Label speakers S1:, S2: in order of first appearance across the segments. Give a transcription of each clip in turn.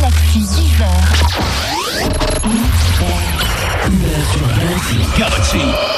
S1: l'actu 10h.
S2: Galaxie.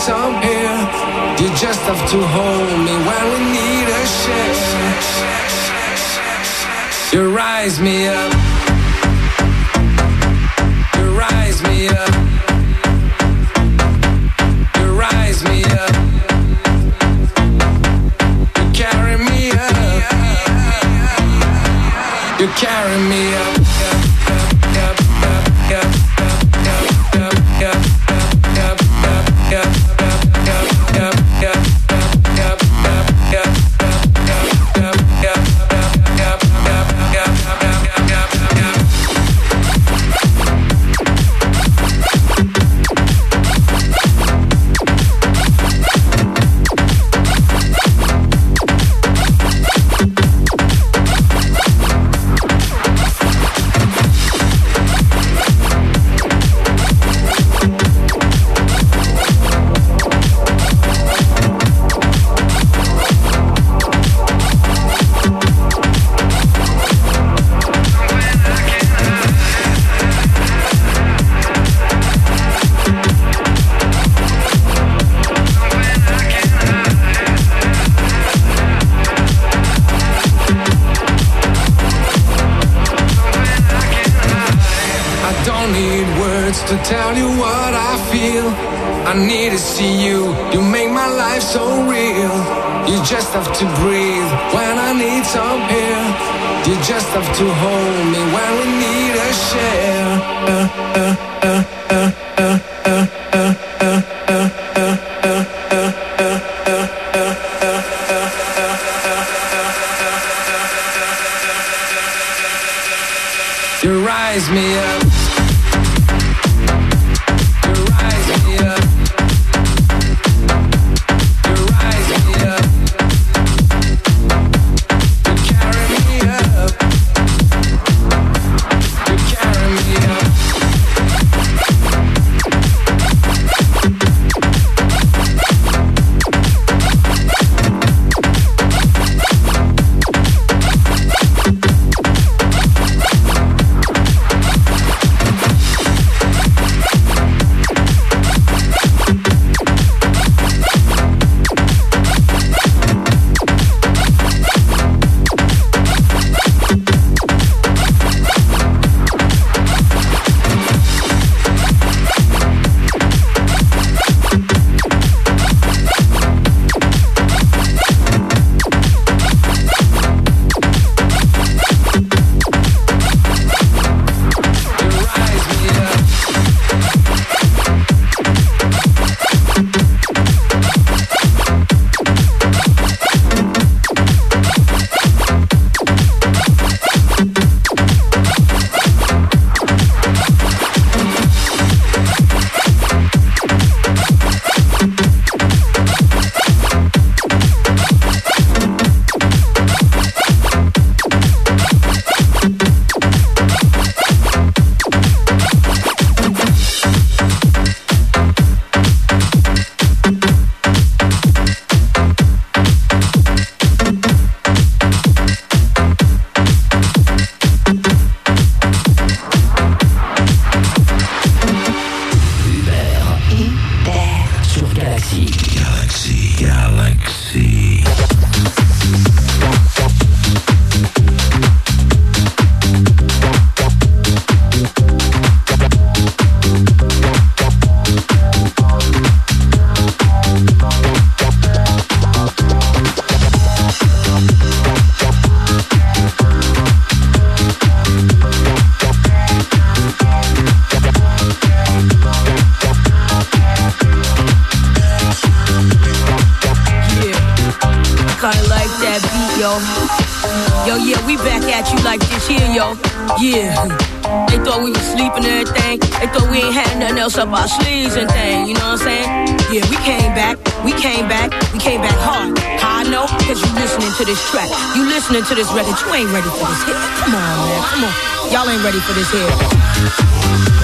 S2: Some air. You just have to hold me
S3: when we need a shit. You rise me up. Galaxie. Galaxie. Galaxie. Else up our sleeves and thing. You know what I'm saying? Yeah, we came back. We came back. We came back hard. How I know? Cause you listening to this track. You listening to this record. You ain't ready for this hit. Come on, man. Come on. Y'all ain't ready for this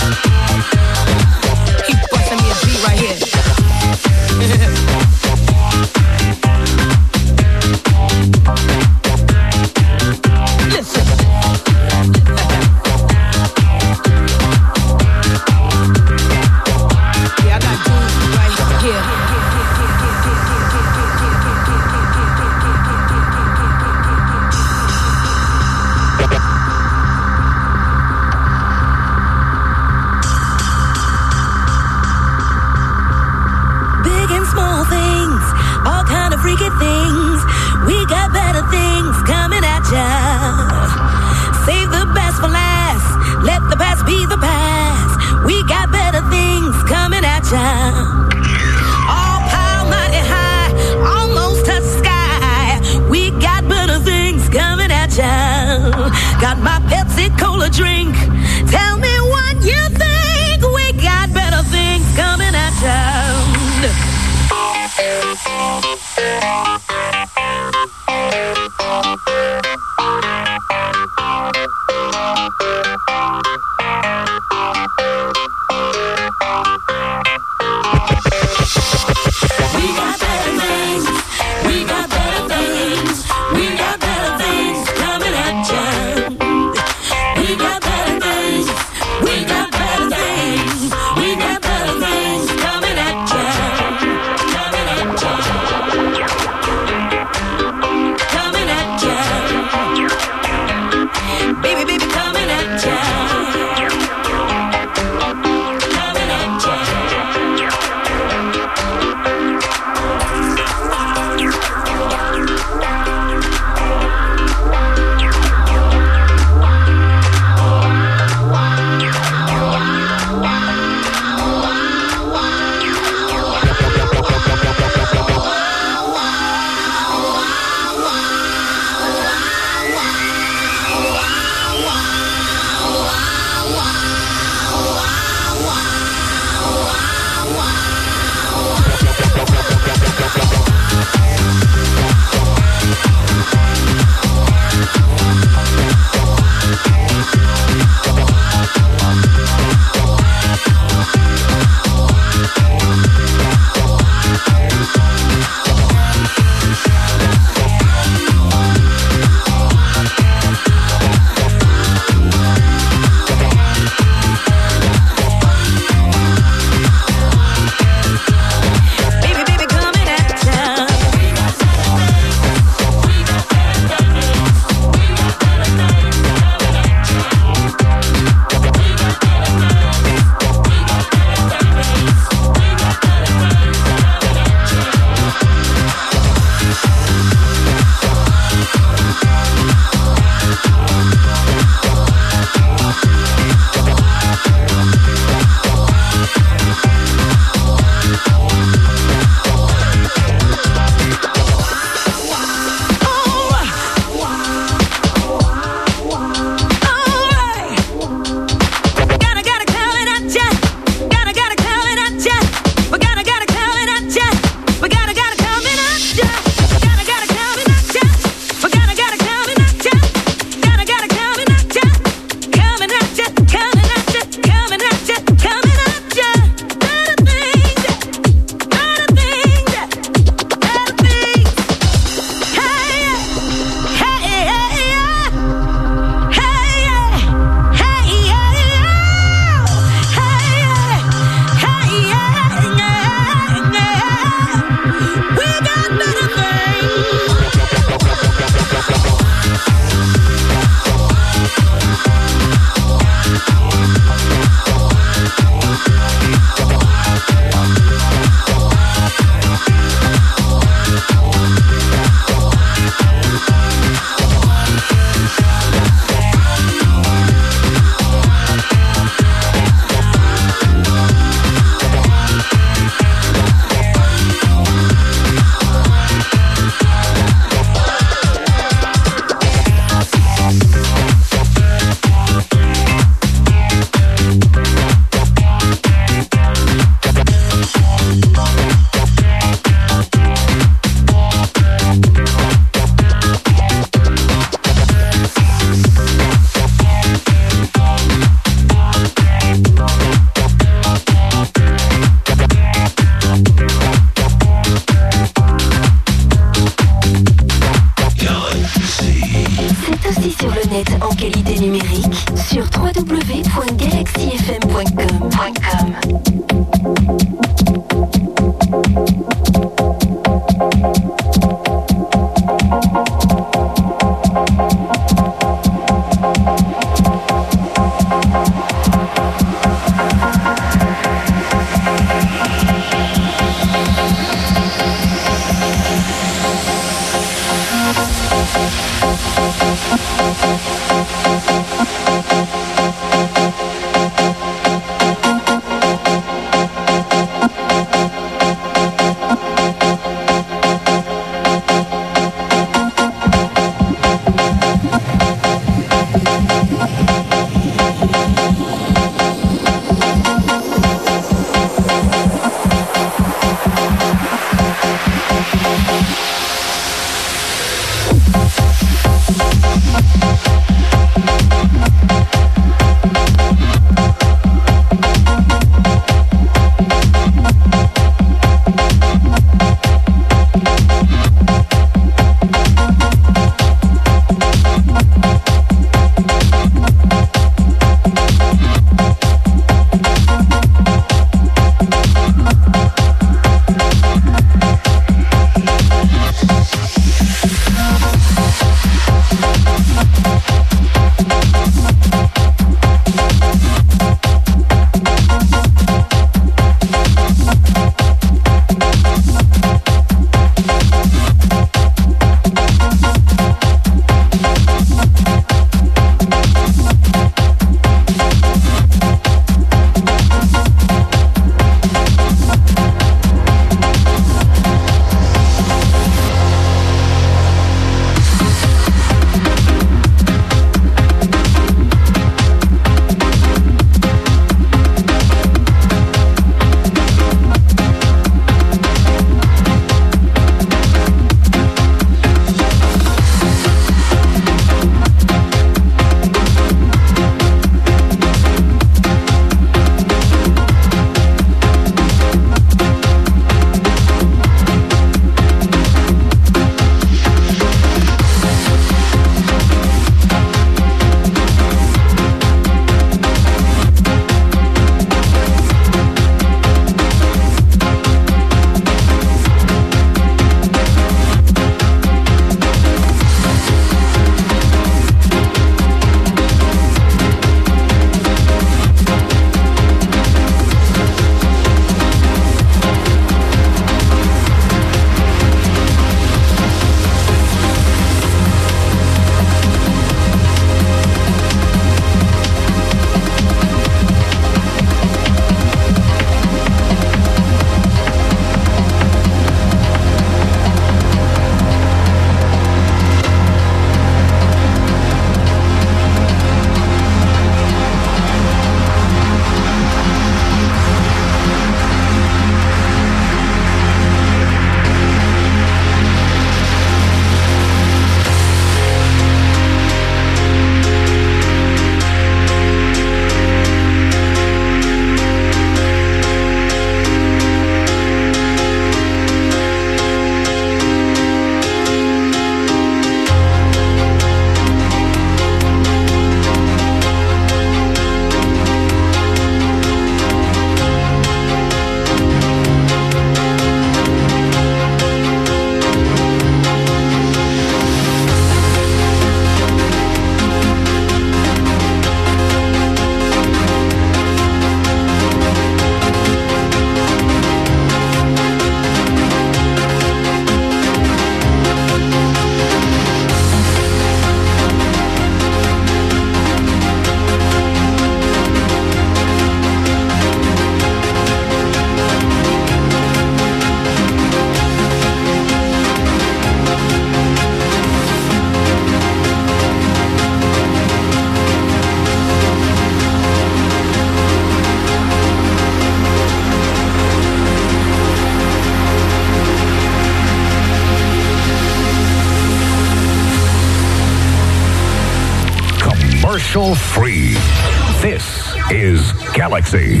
S3: hit.
S4: Galaxie.